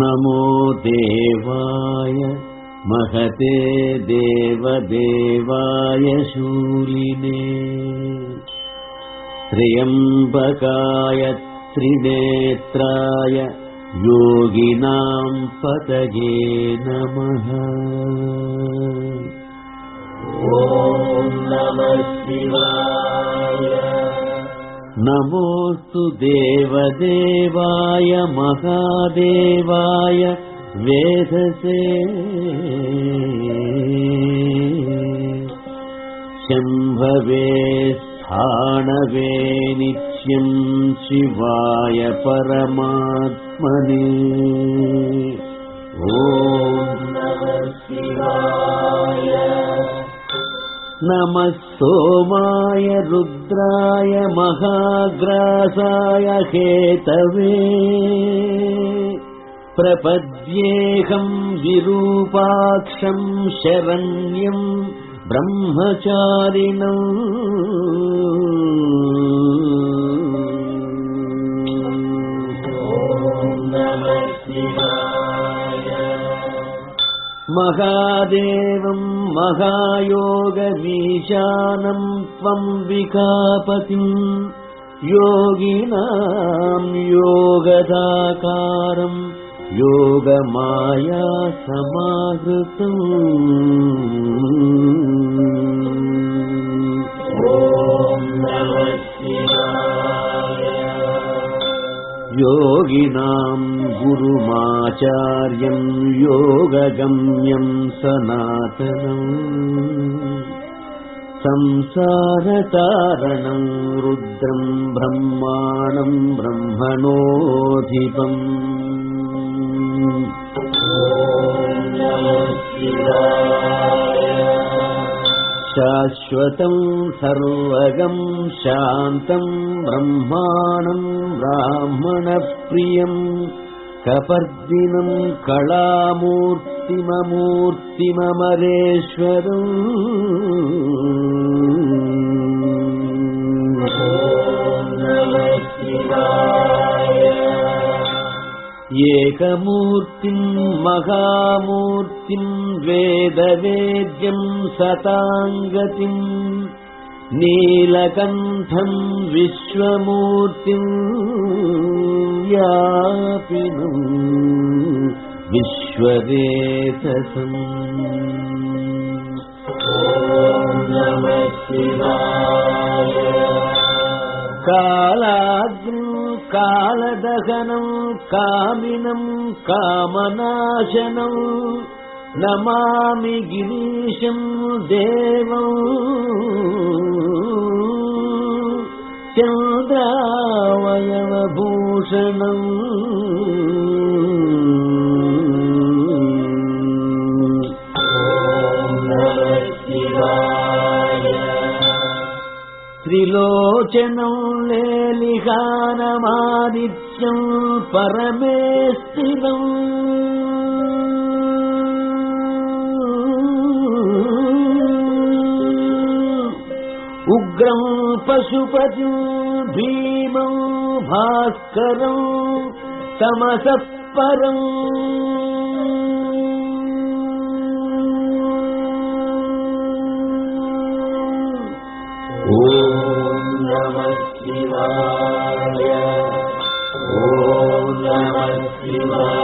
नमो देवाय महते देवदेवाय शूलिने त्र्यम्बकाय त्रिनेत्राय योगिनाम् पतये नमः नमोऽस्तु देवदेवाय महादेवाय वेधसे। शम्भवे स्थाणवे नित्यम् शिवाय परमात्मने नमः सोमाय रुद्राय महाग्रासाय हेतवे। प्रपद्येऽहम् विरूपाक्षम् शरण्यम् ब्रह्मचारिणम् महादेवम् महायोगमीशानम् त्वम् विकापतिम् योगिनाम् योगदाकारम् योगमाया समाहृतम् योगिनाम् गुरुमाचार्यम् योगगम्यम् सनातनम् संसारतारणम् रुद्रम् ब्रह्माणम् ब्रह्मणोऽधिपम् शाश्वतम् सर्वगम् शान्तम् ब्रह्माणम् ब्राह्मणप्रियम् कपर्दिनम् कलामूर्तिममूर्तिममरेश्वरम् एकमूर्तिम् महामूर्तिम् वेदवेद्यम् सताङ्गतिम् नीलकण्ठम् विश्वमूर्तिम् व्यापिनम् विश्वरेतसम् కాలాగ్ని కాలదహనం కామినం కామనాశనం నమామి గిరీశం దేవం. చంద్రావయవభూషణం. త్రిలోచనం लेलिहानमादित्यम् परमे स्थिरम् उग्रम् पशुपतिम् भीमम् भास्करम् तमसः परम् शिवाय। ॐ नमः शिवाय